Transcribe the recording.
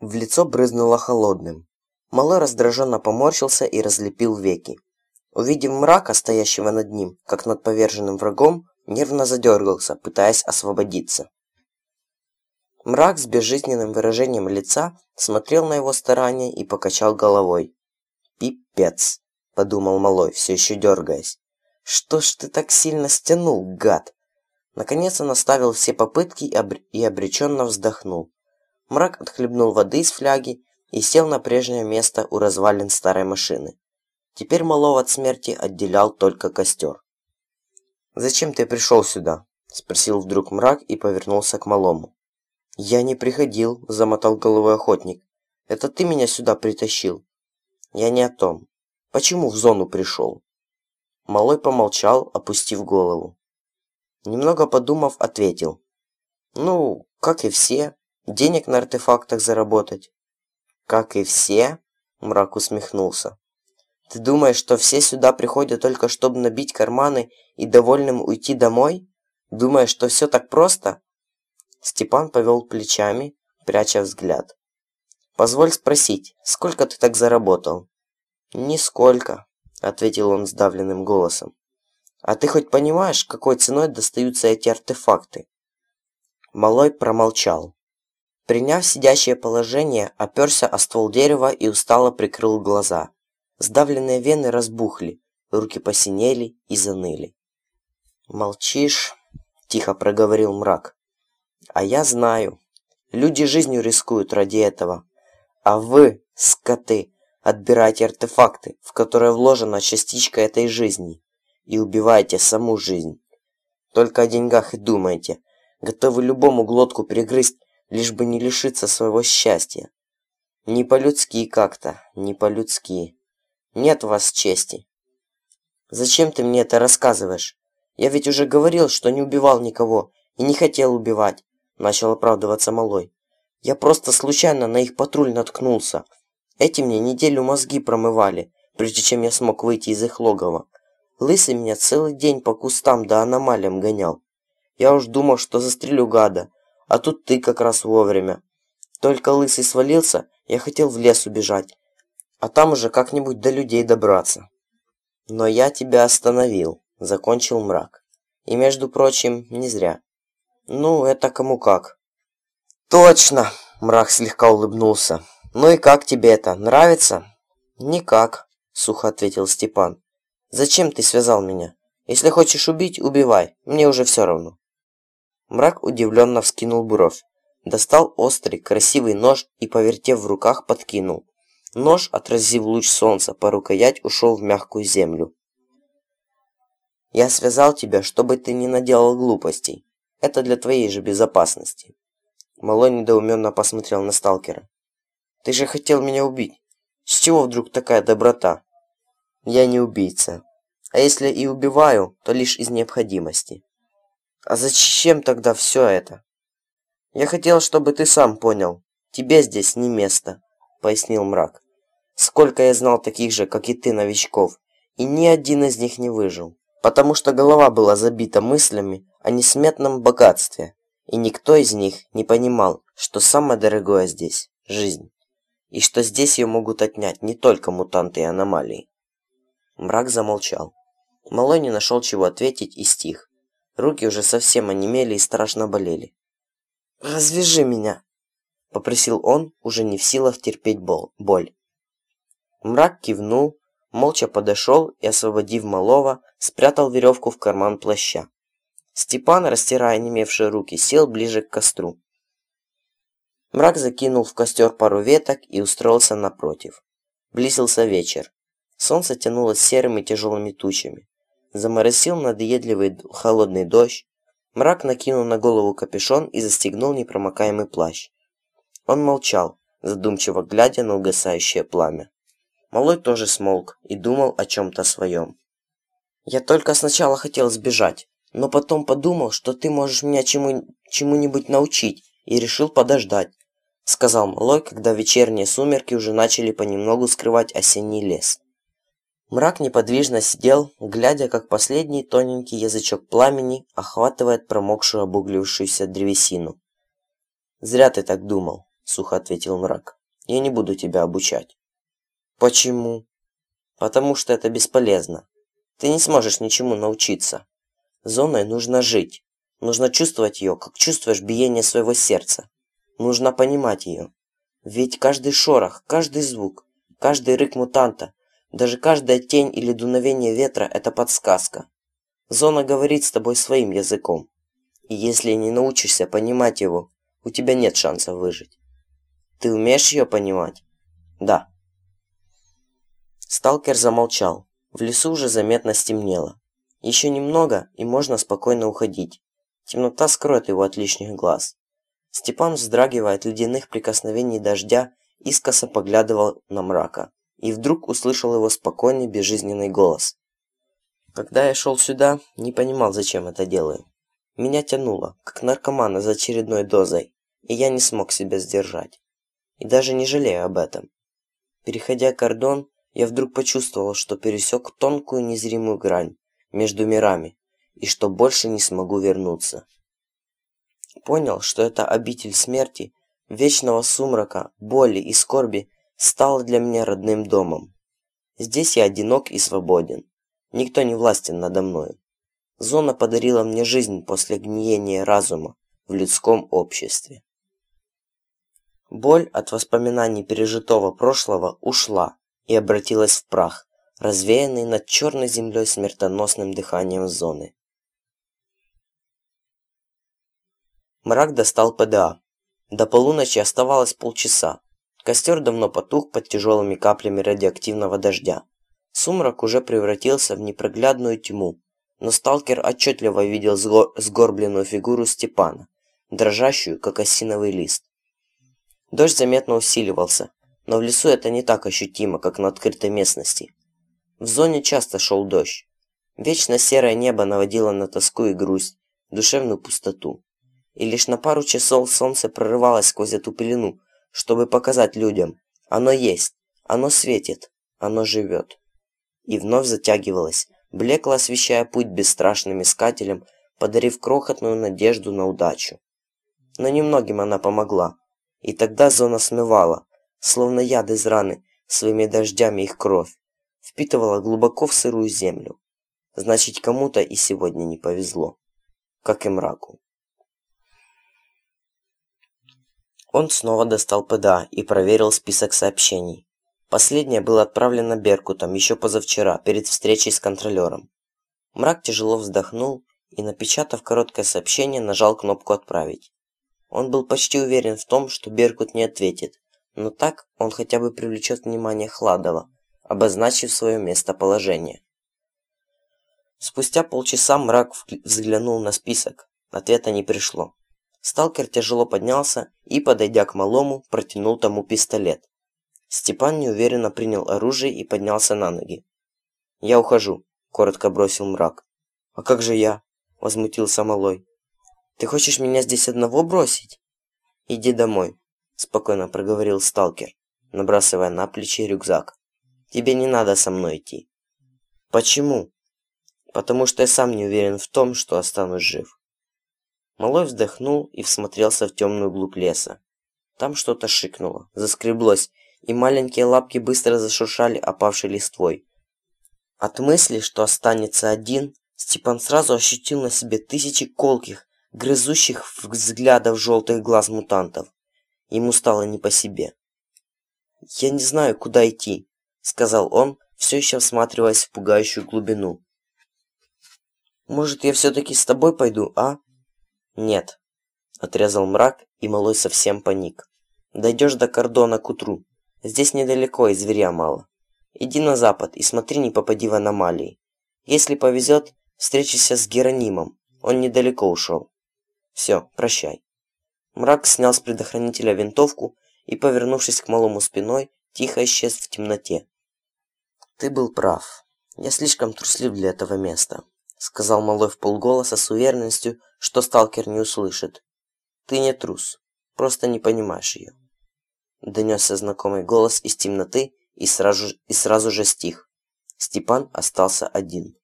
В лицо брызнуло холодным. Малой раздраженно поморщился и разлепил веки. Увидев мрака, стоящего над ним, как над поверженным врагом, нервно задергался, пытаясь освободиться. Мрак с безжизненным выражением лица смотрел на его старания и покачал головой. «Пипец!» – подумал Малой, все еще дергаясь. «Что ж ты так сильно стянул, гад?» Наконец он оставил все попытки и, обр... и обреченно вздохнул. Мрак отхлебнул воды из фляги и сел на прежнее место у развалин старой машины. Теперь Малого от смерти отделял только костер. «Зачем ты пришел сюда?» – спросил вдруг мрак и повернулся к Малому. «Я не приходил», – замотал головой охотник. «Это ты меня сюда притащил». «Я не о том. Почему в зону пришел?» Малой помолчал, опустив голову. Немного подумав, ответил. «Ну, как и все. Денег на артефактах заработать». «Как и все?» – мрак усмехнулся. «Ты думаешь, что все сюда приходят только чтобы набить карманы и довольным уйти домой? Думаешь, что все так просто?» Степан повел плечами, пряча взгляд. «Позволь спросить, сколько ты так заработал?» «Нисколько», — ответил он сдавленным голосом. «А ты хоть понимаешь, какой ценой достаются эти артефакты?» Малой промолчал. Приняв сидящее положение, оперся о ствол дерева и устало прикрыл глаза. Сдавленные вены разбухли, руки посинели и заныли. «Молчишь?» – тихо проговорил мрак. А я знаю. Люди жизнью рискуют ради этого. А вы, скоты, отбираете артефакты, в которые вложена частичка этой жизни, и убиваете саму жизнь. Только о деньгах и думаете. Готовы любому глотку перегрызть, лишь бы не лишиться своего счастья. Не по-людски как-то, не по-людски. Нет у вас чести. Зачем ты мне это рассказываешь? Я ведь уже говорил, что не убивал никого и не хотел убивать. Начал оправдываться малой. Я просто случайно на их патруль наткнулся. Эти мне неделю мозги промывали, прежде чем я смог выйти из их логова. Лысый меня целый день по кустам да аномалиям гонял. Я уж думал, что застрелю гада, а тут ты как раз вовремя. Только лысый свалился, я хотел в лес убежать, а там уже как-нибудь до людей добраться. Но я тебя остановил, закончил мрак. И между прочим, не зря. «Ну, это кому как». «Точно!» – мрак слегка улыбнулся. «Ну и как тебе это? Нравится?» «Никак», – сухо ответил Степан. «Зачем ты связал меня? Если хочешь убить, убивай. Мне уже все равно». Мрак удивленно вскинул бровь. Достал острый, красивый нож и, повертев в руках, подкинул. Нож, отразив луч солнца по рукоять, ушел в мягкую землю. «Я связал тебя, чтобы ты не наделал глупостей. Это для твоей же безопасности. Малой недоуменно посмотрел на сталкера. Ты же хотел меня убить. С чего вдруг такая доброта? Я не убийца. А если и убиваю, то лишь из необходимости. А зачем тогда все это? Я хотел, чтобы ты сам понял. Тебе здесь не место, пояснил мрак. Сколько я знал таких же, как и ты, новичков, и ни один из них не выжил, потому что голова была забита мыслями о несметном богатстве, и никто из них не понимал, что самое дорогое здесь – жизнь, и что здесь ее могут отнять не только мутанты и аномалии. Мрак замолчал. Малой не нашел чего ответить и стих. Руки уже совсем онемели и страшно болели. «Развяжи меня!» – попросил он, уже не в силах терпеть боль. Мрак кивнул, молча подошел и, освободив малого, спрятал веревку в карман плаща. Степан, растирая немевшие руки, сел ближе к костру. Мрак закинул в костер пару веток и устроился напротив. Близился вечер. Солнце тянулось серыми тяжелыми тучами. Заморосил надоедливый холодный дождь. Мрак накинул на голову капюшон и застегнул непромокаемый плащ. Он молчал, задумчиво глядя на угасающее пламя. Малой тоже смолк и думал о чем-то своем. «Я только сначала хотел сбежать», но потом подумал, что ты можешь меня чему, чему-нибудь научить, и решил подождать», — сказал Малой, когда вечерние сумерки уже начали понемногу скрывать осенний лес. Мрак неподвижно сидел, глядя, как последний тоненький язычок пламени охватывает промокшую обуглившуюся древесину. «Зря ты так думал», сухо ответил мрак. «Я не буду тебя обучать». «Почему?» «Потому что это бесполезно. Ты не сможешь ничему научиться. Зоной нужно жить. Нужно чувствовать ее, как чувствуешь биение своего сердца. Нужно понимать ее. Ведь каждый шорох, каждый звук, каждый рык мутанта, даже каждая тень или дуновение ветра – это подсказка. Зона говорит с тобой своим языком. И если не научишься понимать его, у тебя нет шанса выжить. Ты умеешь ее понимать? Да. Сталкер замолчал. В лесу уже заметно стемнело. Еще немного, и можно спокойно уходить. Темнота скроет его от лишних глаз. Степан, вздрагивая от ледяных прикосновений дождя, искоса поглядывал на мрака. И вдруг услышал его спокойный, безжизненный голос. Когда я шел сюда, не понимал, зачем это делаю. Меня тянуло, как наркомана за очередной дозой, и я не смог себя сдержать. И даже не жалею об этом. Переходя кордон, я вдруг почувствовал, что пересек тонкую незримую грань между мирами, и что больше не смогу вернуться. Понял, что это обитель смерти, вечного сумрака, боли и скорби стала для меня родным домом. Здесь я одинок и свободен. Никто не властен надо мною. Зона подарила мне жизнь после гниения разума в людском обществе. Боль от воспоминаний пережитого прошлого ушла и обратилась в прах, развеянный над черной землей смертоносным дыханием зоны. Мрак достал ПДА. До полуночи оставалось полчаса. Костер давно потух под тяжелыми каплями радиоактивного дождя. Сумрак уже превратился в непроглядную тьму, но сталкер отчетливо видел сгорбленную фигуру Степана, дрожащую, как осиновый лист. Дождь заметно усиливался, но в лесу это не так ощутимо, как на открытой местности. В зоне часто шел дождь. Вечно серое небо наводило на тоску и грусть, душевную пустоту. И лишь на пару часов солнце прорывалось сквозь эту пелену, чтобы показать людям, оно есть, оно светит, оно живет. И вновь затягивалось, блекло освещая путь бесстрашным искателям, подарив крохотную надежду на удачу. Но немногим она помогла, и тогда зона смывала, словно яд из раны, своими дождями их кровь, впитывала глубоко в сырую землю. Значит, кому-то и сегодня не повезло, как и мраку. Он снова достал ПДА и проверил список сообщений. Последнее было отправлено Беркутом еще позавчера, перед встречей с контролером. Мрак тяжело вздохнул и, напечатав короткое сообщение, нажал кнопку «Отправить». Он был почти уверен в том, что Беркут не ответит, но так он хотя бы привлечет внимание Хладова, обозначив свое местоположение. Спустя полчаса мрак взглянул на список. Ответа не пришло. Сталкер тяжело поднялся и, подойдя к малому, протянул тому пистолет. Степан неуверенно принял оружие и поднялся на ноги. «Я ухожу», — коротко бросил мрак. «А как же я?» — возмутился малой. «Ты хочешь меня здесь одного бросить?» «Иди домой», — спокойно проговорил сталкер, набрасывая на плечи рюкзак. «Тебе не надо со мной идти». «Почему?» «Потому что я сам не уверен в том, что останусь жив». Малой вздохнул и всмотрелся в темную глубь леса. Там что-то шикнуло, заскреблось, и маленькие лапки быстро зашуршали опавшей листвой. От мысли, что останется один, Степан сразу ощутил на себе тысячи колких, грызущих взглядов желтых глаз мутантов. Ему стало не по себе. «Я не знаю, куда идти», — сказал он, все еще всматриваясь в пугающую глубину. «Может, я все-таки с тобой пойду, а?» «Нет», — отрезал мрак, и малой совсем паник. «Дойдешь до кордона к утру. Здесь недалеко и зверя мало. Иди на запад и смотри, не попади в аномалии. Если повезет, встречайся с Геронимом. Он недалеко ушел. Все, прощай». Мрак снял с предохранителя винтовку и, повернувшись к малому спиной, тихо исчез в темноте. «Ты был прав. Я слишком труслив для этого места сказал малой в полголоса с уверенностью, что сталкер не услышит. Ты не трус, просто не понимаешь ее. Донесся знакомый голос из темноты и сразу, и сразу же стих. Степан остался один.